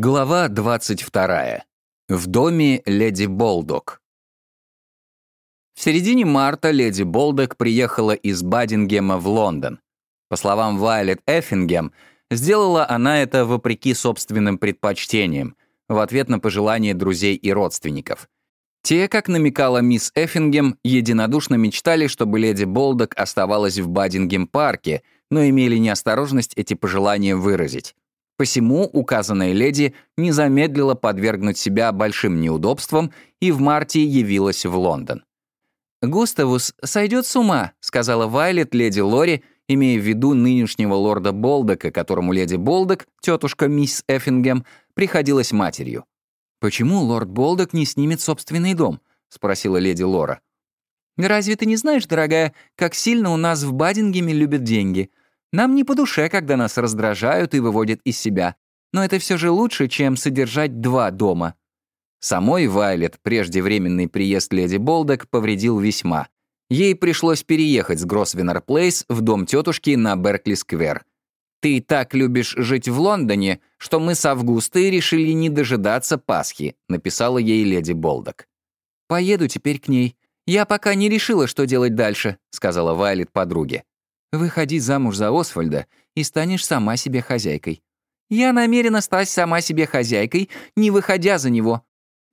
Глава 22. В доме леди Болдок. В середине марта леди Болдок приехала из Бадингема в Лондон. По словам Вайлет Эффингем, сделала она это вопреки собственным предпочтениям, в ответ на пожелания друзей и родственников. Те, как намекала мисс Эффингем, единодушно мечтали, чтобы леди Болдок оставалась в Бадингем-парке, но имели неосторожность эти пожелания выразить. Посему указанная леди не замедлила подвергнуть себя большим неудобствам и в марте явилась в Лондон. «Густавус сойдет с ума», — сказала Вайлет леди Лори, имея в виду нынешнего лорда Болдока, которому леди Болдок, тетушка мисс Эффингем, приходилась матерью. «Почему лорд Болдок не снимет собственный дом?» — спросила леди Лора. «Разве ты не знаешь, дорогая, как сильно у нас в Бадингеме любят деньги? Нам не по душе, когда нас раздражают и выводят из себя. Но это все же лучше, чем содержать два дома. Самой Вайлет преждевременный приезд леди Болдек повредил весьма. Ей пришлось переехать с Гросвеннер Плейс в дом тетушки на Беркли-сквер. «Ты так любишь жить в Лондоне, что мы с Августой решили не дожидаться Пасхи», написала ей леди Болдок. «Поеду теперь к ней. Я пока не решила, что делать дальше», сказала Вайлет подруге. Выходи замуж за Освальда и станешь сама себе хозяйкой. Я намерена стать сама себе хозяйкой, не выходя за него.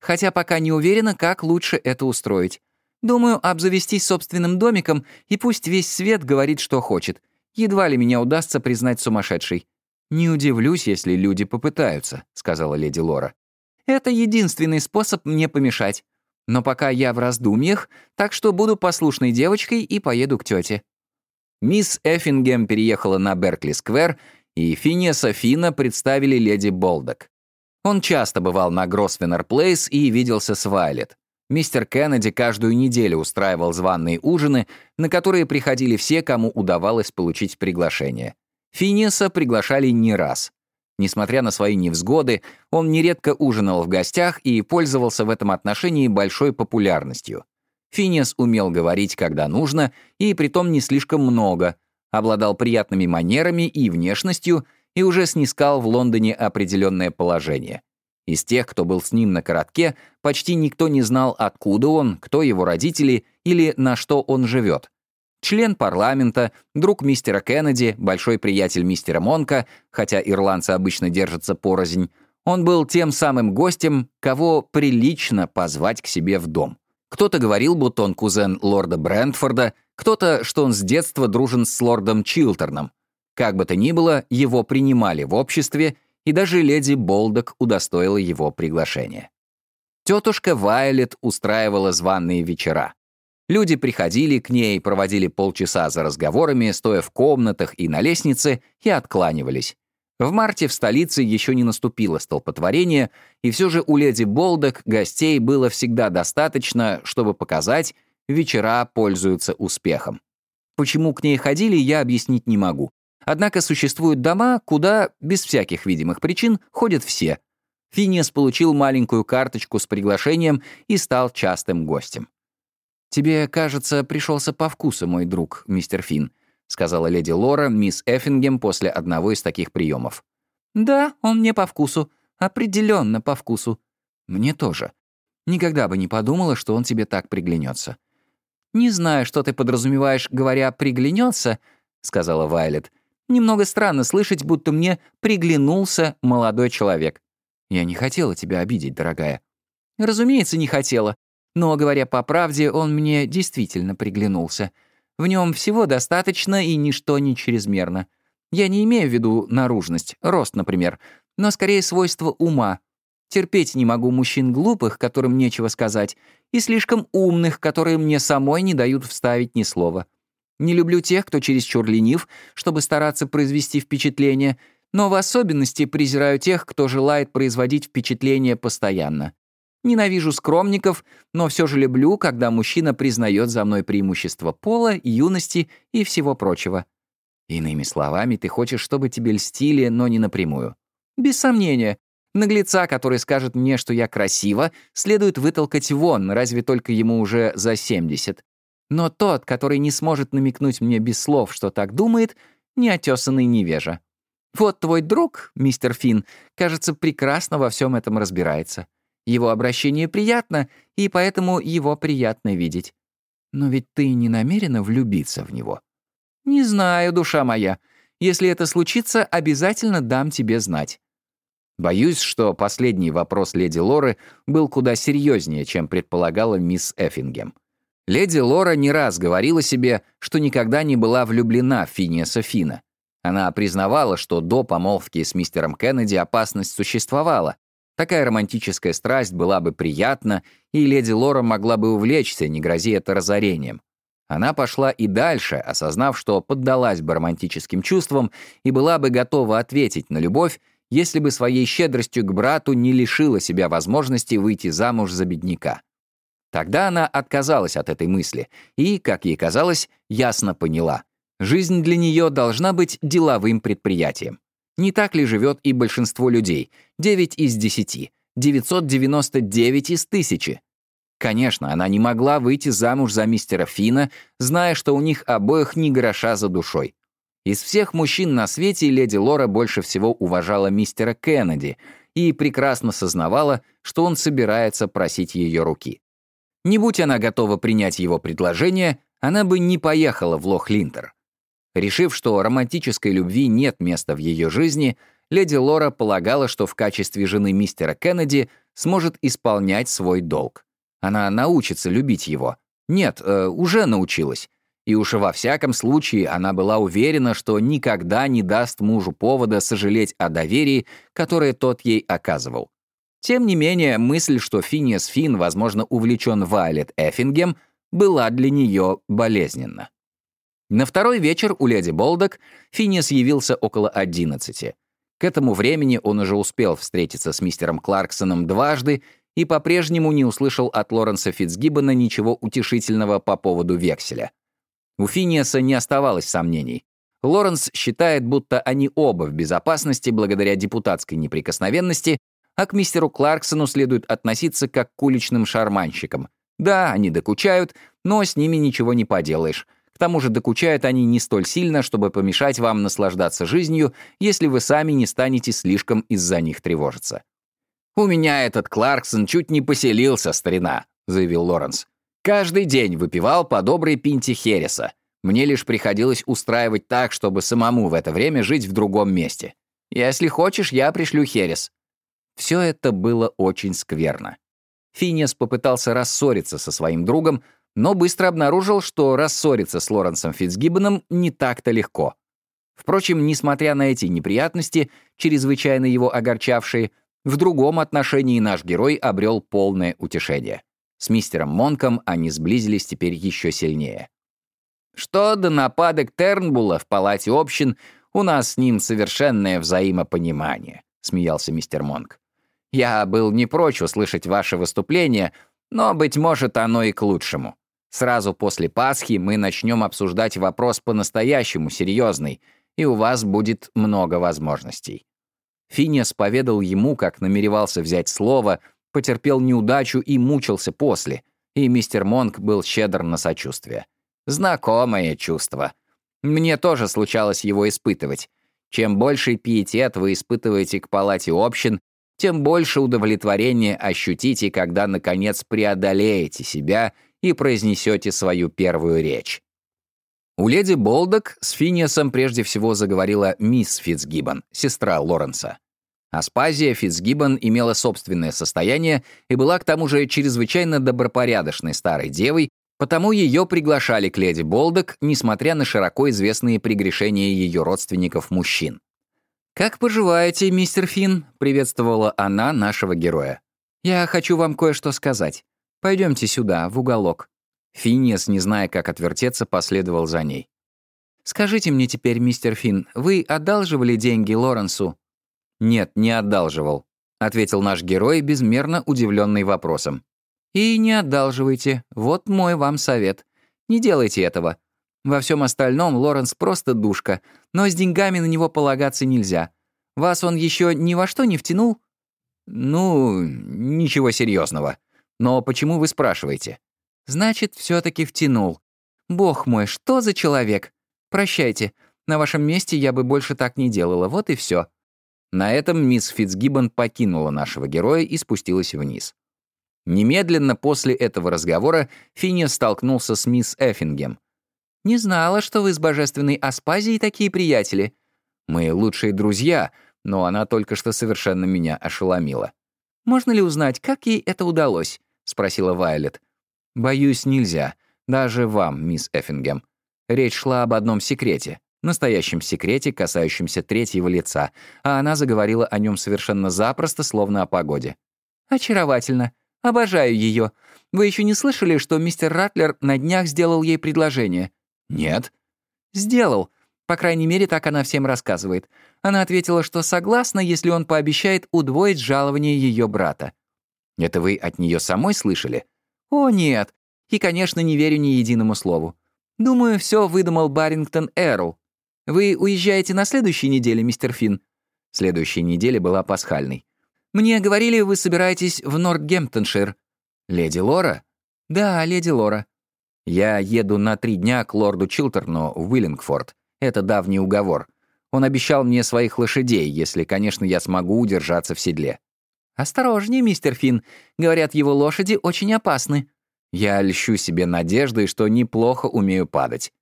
Хотя пока не уверена, как лучше это устроить. Думаю, обзавестись собственным домиком, и пусть весь свет говорит, что хочет. Едва ли меня удастся признать сумасшедшей. «Не удивлюсь, если люди попытаются», — сказала леди Лора. «Это единственный способ мне помешать. Но пока я в раздумьях, так что буду послушной девочкой и поеду к тете. Мисс Эффингем переехала на Беркли-сквер, и Финиаса Фина представили леди Болдок. Он часто бывал на Гросвеннер-плейс и виделся с Вайлет. Мистер Кеннеди каждую неделю устраивал званные ужины, на которые приходили все, кому удавалось получить приглашение. Финиаса приглашали не раз. Несмотря на свои невзгоды, он нередко ужинал в гостях и пользовался в этом отношении большой популярностью. Финиас умел говорить, когда нужно, и притом не слишком много, обладал приятными манерами и внешностью и уже снискал в Лондоне определенное положение. Из тех, кто был с ним на коротке, почти никто не знал, откуда он, кто его родители или на что он живет. Член парламента, друг мистера Кеннеди, большой приятель мистера Монка, хотя ирландцы обычно держатся порознь, он был тем самым гостем, кого прилично позвать к себе в дом. Кто-то говорил, будто он кузен лорда Брентфорда, кто-то, что он с детства дружен с лордом Чилтерном. Как бы то ни было, его принимали в обществе, и даже леди Болдок удостоила его приглашения. Тетушка Вайлет устраивала званные вечера. Люди приходили к ней, проводили полчаса за разговорами, стоя в комнатах и на лестнице, и откланивались. В марте в столице еще не наступило столпотворение, и все же у леди Болдок гостей было всегда достаточно, чтобы показать, вечера пользуются успехом. Почему к ней ходили, я объяснить не могу. Однако существуют дома, куда, без всяких видимых причин, ходят все. Финиас получил маленькую карточку с приглашением и стал частым гостем. «Тебе, кажется, пришелся по вкусу, мой друг, мистер Финн», сказала леди Лора мисс Эффингем после одного из таких приемов. «Да, он мне по вкусу. Определенно по вкусу. Мне тоже. Никогда бы не подумала, что он тебе так приглянется. «Не знаю, что ты подразумеваешь, говоря «приглянется», — сказала Вайлет. «Немного странно слышать, будто мне приглянулся молодой человек. Я не хотела тебя обидеть, дорогая». «Разумеется, не хотела. Но, говоря по правде, он мне действительно приглянулся. В нем всего достаточно и ничто не чрезмерно. Я не имею в виду наружность, рост, например, но скорее свойство ума. Терпеть не могу мужчин глупых, которым нечего сказать, и слишком умных, которые мне самой не дают вставить ни слова. Не люблю тех, кто чересчур ленив, чтобы стараться произвести впечатление, но в особенности презираю тех, кто желает производить впечатление постоянно. Ненавижу скромников, но все же люблю, когда мужчина признает за мной преимущество пола, юности и всего прочего. Иными словами, ты хочешь, чтобы тебе льстили, но не напрямую. Без сомнения. Наглеца, который скажет мне, что я красива, следует вытолкать вон, разве только ему уже за 70. Но тот, который не сможет намекнуть мне без слов, что так думает, неотесанный невежа. Вот твой друг, мистер Финн, кажется, прекрасно во всем этом разбирается. Его обращение приятно, и поэтому его приятно видеть. Но ведь ты не намерена влюбиться в него. Не знаю, душа моя. Если это случится, обязательно дам тебе знать. Боюсь, что последний вопрос леди Лоры был куда серьезнее, чем предполагала мисс Эффингем. Леди Лора не раз говорила себе, что никогда не была влюблена в Финиаса Фина. Она признавала, что до помолвки с мистером Кеннеди опасность существовала. Такая романтическая страсть была бы приятна, и леди Лора могла бы увлечься, не грози это разорением. Она пошла и дальше, осознав, что поддалась бы романтическим чувствам и была бы готова ответить на любовь, если бы своей щедростью к брату не лишила себя возможности выйти замуж за бедняка. Тогда она отказалась от этой мысли и, как ей казалось, ясно поняла. Жизнь для нее должна быть деловым предприятием. Не так ли живет и большинство людей? 9 из 10, 999 из 1000. Конечно, она не могла выйти замуж за мистера Фина, зная, что у них обоих ни гроша за душой. Из всех мужчин на свете леди Лора больше всего уважала мистера Кеннеди и прекрасно сознавала, что он собирается просить ее руки. Не будь она готова принять его предложение, она бы не поехала в Лох-Линтер. Решив, что романтической любви нет места в ее жизни, леди Лора полагала, что в качестве жены мистера Кеннеди сможет исполнять свой долг. Она научится любить его. Нет, э, уже научилась. И уж во всяком случае она была уверена, что никогда не даст мужу повода сожалеть о доверии, которое тот ей оказывал. Тем не менее, мысль, что Финиас Финн, возможно, увлечен Вайлет Эффингем, была для нее болезненна. На второй вечер у леди Болдок Финиас явился около одиннадцати. К этому времени он уже успел встретиться с мистером Кларксоном дважды и по-прежнему не услышал от Лоренса Фитцгиббона ничего утешительного по поводу векселя. У Финиаса не оставалось сомнений. Лоренс считает, будто они оба в безопасности благодаря депутатской неприкосновенности, а к мистеру Кларксону следует относиться как к уличным шарманщикам. Да, они докучают, но с ними ничего не поделаешь. К тому же докучают они не столь сильно, чтобы помешать вам наслаждаться жизнью, если вы сами не станете слишком из-за них тревожиться. «У меня этот Кларксон чуть не поселился, старина», — заявил Лоренс. «Каждый день выпивал по доброй пинте Хереса. Мне лишь приходилось устраивать так, чтобы самому в это время жить в другом месте. Если хочешь, я пришлю Херес». Все это было очень скверно. Финиас попытался рассориться со своим другом, но быстро обнаружил, что рассориться с Лоренсом Фитцгиббоном не так-то легко. Впрочем, несмотря на эти неприятности, чрезвычайно его огорчавшие, в другом отношении наш герой обрел полное утешение. С мистером Монком они сблизились теперь еще сильнее. Что до нападок Тернбула в палате общин, у нас с ним совершенное взаимопонимание, смеялся мистер Монк. Я был не прочь услышать ваше выступление, но, быть может, оно и к лучшему. Сразу после Пасхи мы начнем обсуждать вопрос по-настоящему серьезный, и у вас будет много возможностей. Финиас поведал ему, как намеревался взять слово, потерпел неудачу и мучился после, и мистер Монк был щедр на сочувствие. Знакомое чувство. Мне тоже случалось его испытывать. Чем больший пиетет вы испытываете к палате общин, тем больше удовлетворения ощутите, когда, наконец, преодолеете себя и произнесете свою первую речь. У леди Болдок с Финиасом прежде всего заговорила мисс Фитцгиббон, сестра Лоренса. Аспазия Фитцгиббон имела собственное состояние и была к тому же чрезвычайно добропорядочной старой девой, потому ее приглашали к леди Болдок, несмотря на широко известные прегрешения ее родственников-мужчин. «Как поживаете, мистер Финн?» — приветствовала она нашего героя. «Я хочу вам кое-что сказать. Пойдемте сюда, в уголок». Финиас, не зная, как отвертеться, последовал за ней. «Скажите мне теперь, мистер Финн, вы одалживали деньги Лоренсу?» «Нет, не одалживал», — ответил наш герой, безмерно удивленный вопросом. «И не одалживайте. Вот мой вам совет. Не делайте этого. Во всем остальном Лоренс просто душка, но с деньгами на него полагаться нельзя. Вас он еще ни во что не втянул?» «Ну, ничего серьезного. Но почему вы спрашиваете?» «Значит, все таки втянул. Бог мой, что за человек? Прощайте. На вашем месте я бы больше так не делала, вот и все. На этом мисс Фитцгиббон покинула нашего героя и спустилась вниз. Немедленно после этого разговора Финиас столкнулся с мисс Эффингем. «Не знала, что вы с божественной Аспазией такие приятели. Мы лучшие друзья, но она только что совершенно меня ошеломила. «Можно ли узнать, как ей это удалось?» — спросила Вайлет. «Боюсь, нельзя. Даже вам, мисс Эффингем. Речь шла об одном секрете, настоящем секрете, касающемся третьего лица, а она заговорила о нем совершенно запросто, словно о погоде. «Очаровательно. Обожаю ее. Вы еще не слышали, что мистер Ратлер на днях сделал ей предложение?» «Нет». «Сделал. По крайней мере, так она всем рассказывает. Она ответила, что согласна, если он пообещает удвоить жалование ее брата. Это вы от нее самой слышали? О, нет. И, конечно, не верю ни единому слову. Думаю, все выдумал Барингтон Эрл. Вы уезжаете на следующей неделе, мистер Финн? Следующая неделя была пасхальной. Мне говорили, вы собираетесь в Нортгемптоншир. Леди Лора? Да, леди Лора. Я еду на три дня к лорду Чилтерну в Уиллингфорд. Это давний уговор. Он обещал мне своих лошадей, если, конечно, я смогу удержаться в седле. «Осторожнее, мистер Финн. Говорят, его лошади очень опасны». Я льщу себе надеждой, что неплохо умею падать.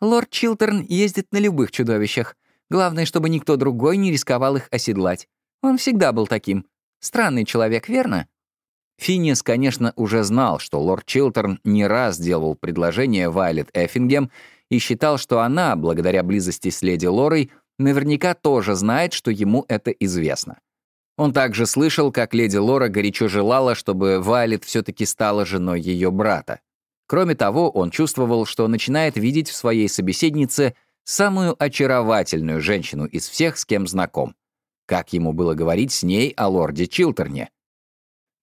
Лорд Чилтерн ездит на любых чудовищах. Главное, чтобы никто другой не рисковал их оседлать. Он всегда был таким. Странный человек, верно? Финнис, конечно, уже знал, что лорд Чилтерн не раз делал предложение Вайлет Эффингем и считал, что она, благодаря близости с леди Лорой, наверняка тоже знает, что ему это известно. Он также слышал, как леди Лора горячо желала, чтобы Вайлет все-таки стала женой ее брата. Кроме того, он чувствовал, что начинает видеть в своей собеседнице самую очаровательную женщину из всех, с кем знаком. Как ему было говорить с ней о лорде Чилтерне?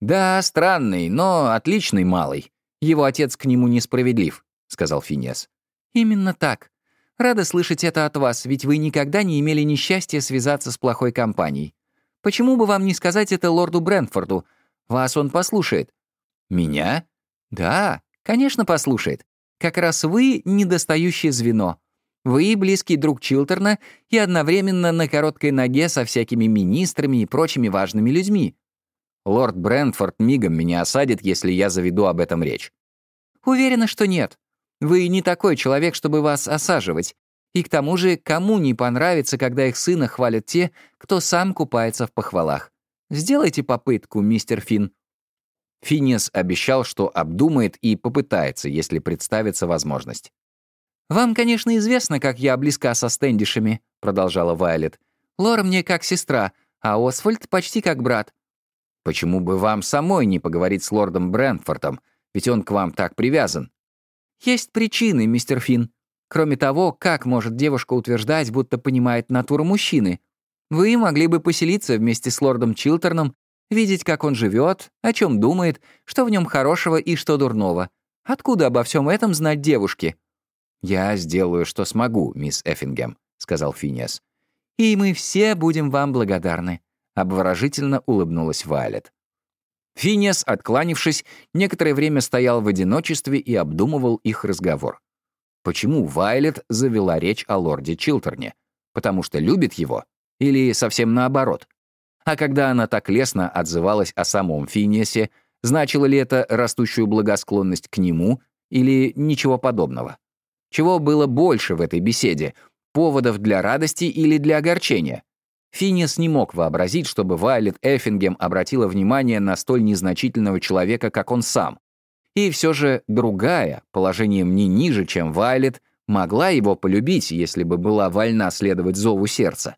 «Да, странный, но отличный малый. Его отец к нему несправедлив», — сказал Финес. «Именно так. Рада слышать это от вас, ведь вы никогда не имели несчастья связаться с плохой компанией. Почему бы вам не сказать это лорду Брентфорду? Вас он послушает». «Меня?» «Да, конечно, послушает. Как раз вы — недостающее звено. Вы — близкий друг Чилтерна и одновременно на короткой ноге со всякими министрами и прочими важными людьми. Лорд Брентфорд мигом меня осадит, если я заведу об этом речь». «Уверена, что нет. Вы не такой человек, чтобы вас осаживать. И к тому же, кому не понравится, когда их сына хвалят те, кто сам купается в похвалах? Сделайте попытку, мистер Финн». Финес обещал, что обдумает и попытается, если представится возможность. «Вам, конечно, известно, как я близка со Стэндишами», — продолжала Вайлет. «Лора мне как сестра, а Освальд почти как брат». «Почему бы вам самой не поговорить с лордом Брэнфортом, ведь он к вам так привязан?» Есть причины, мистер Финн. Кроме того, как может девушка утверждать, будто понимает натуру мужчины? Вы могли бы поселиться вместе с лордом Чилтерном, видеть, как он живет, о чем думает, что в нем хорошего и что дурного. Откуда обо всем этом знать девушке? «Я сделаю, что смогу, мисс Эффингем», — сказал Финиас. «И мы все будем вам благодарны», — обворожительно улыбнулась Вайлет. Финес, откланившись, некоторое время стоял в одиночестве и обдумывал их разговор. Почему Вайлет завела речь о лорде Чилтерне? Потому что любит его? Или совсем наоборот? А когда она так лестно отзывалась о самом Финесе, значило ли это растущую благосклонность к нему или ничего подобного? Чего было больше в этой беседе? Поводов для радости или для огорчения? Финес не мог вообразить, чтобы Вайлет Эффингем обратила внимание на столь незначительного человека, как он сам. И все же другая, положением не ниже, чем Вайлет, могла его полюбить, если бы была вольна следовать зову сердца.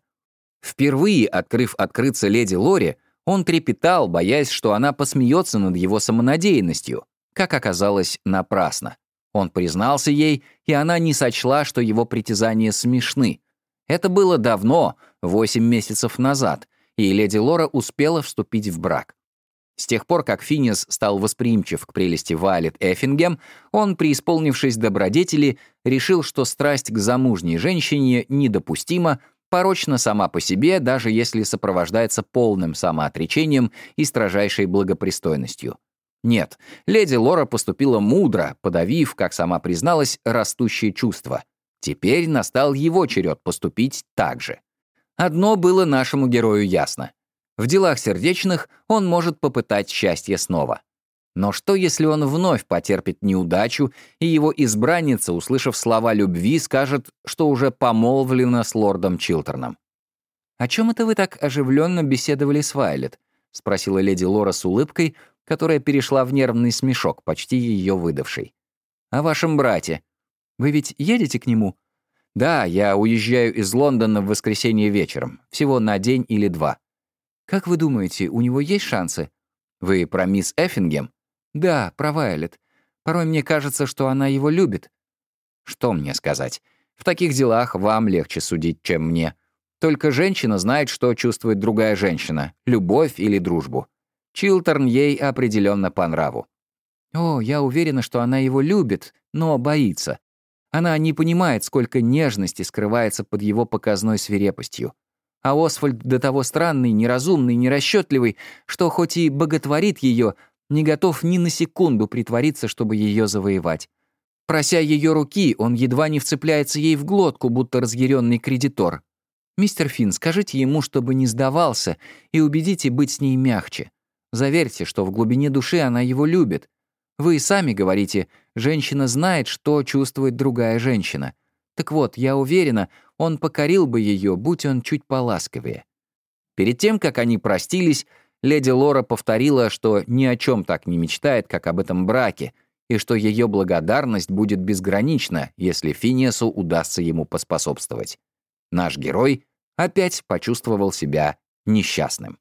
Впервые, открыв открыться леди Лори, он трепетал, боясь, что она посмеется над его самонадеянностью. Как оказалось, напрасно. Он признался ей, и она не сочла, что его притязания смешны. Это было давно, восемь месяцев назад, и леди Лора успела вступить в брак. С тех пор, как Финес стал восприимчив к прелести Вайлет Эффингем, он, преисполнившись добродетели, решил, что страсть к замужней женщине недопустима, порочна сама по себе, даже если сопровождается полным самоотречением и строжайшей благопристойностью. Нет, леди Лора поступила мудро, подавив, как сама призналась, растущее чувство. Теперь настал его черед поступить так же. Одно было нашему герою ясно. В делах сердечных он может попытать счастье снова. Но что, если он вновь потерпит неудачу, и его избранница, услышав слова любви, скажет, что уже помолвлена с лордом Чилтерном? «О чем это вы так оживленно беседовали с Вайлет?» — спросила леди Лора с улыбкой, которая перешла в нервный смешок, почти ее выдавший. «О вашем брате. Вы ведь едете к нему?» «Да, я уезжаю из Лондона в воскресенье вечером, всего на день или два». «Как вы думаете, у него есть шансы?» «Вы про мисс Эффингем?» «Да, про Вайлет. Порой мне кажется, что она его любит». «Что мне сказать? В таких делах вам легче судить, чем мне. Только женщина знает, что чувствует другая женщина — любовь или дружбу. Чилтерн ей определенно по нраву. О, я уверена, что она его любит, но боится. Она не понимает, сколько нежности скрывается под его показной свирепостью. А Освальд до того странный, неразумный, нерасчетливый, что хоть и боготворит ее, не готов ни на секунду притвориться, чтобы ее завоевать. Прося ее руки, он едва не вцепляется ей в глотку, будто разъяренный кредитор. «Мистер Финн, скажите ему, чтобы не сдавался, и убедите быть с ней мягче. Заверьте, что в глубине души она его любит. Вы и сами говорите, женщина знает, что чувствует другая женщина. Так вот, я уверена, он покорил бы ее, будь он чуть поласковее». Перед тем, как они простились, леди Лора повторила, что ни о чем так не мечтает, как об этом браке, и что ее благодарность будет безгранична, если Финесу удастся ему поспособствовать. Наш герой опять почувствовал себя несчастным.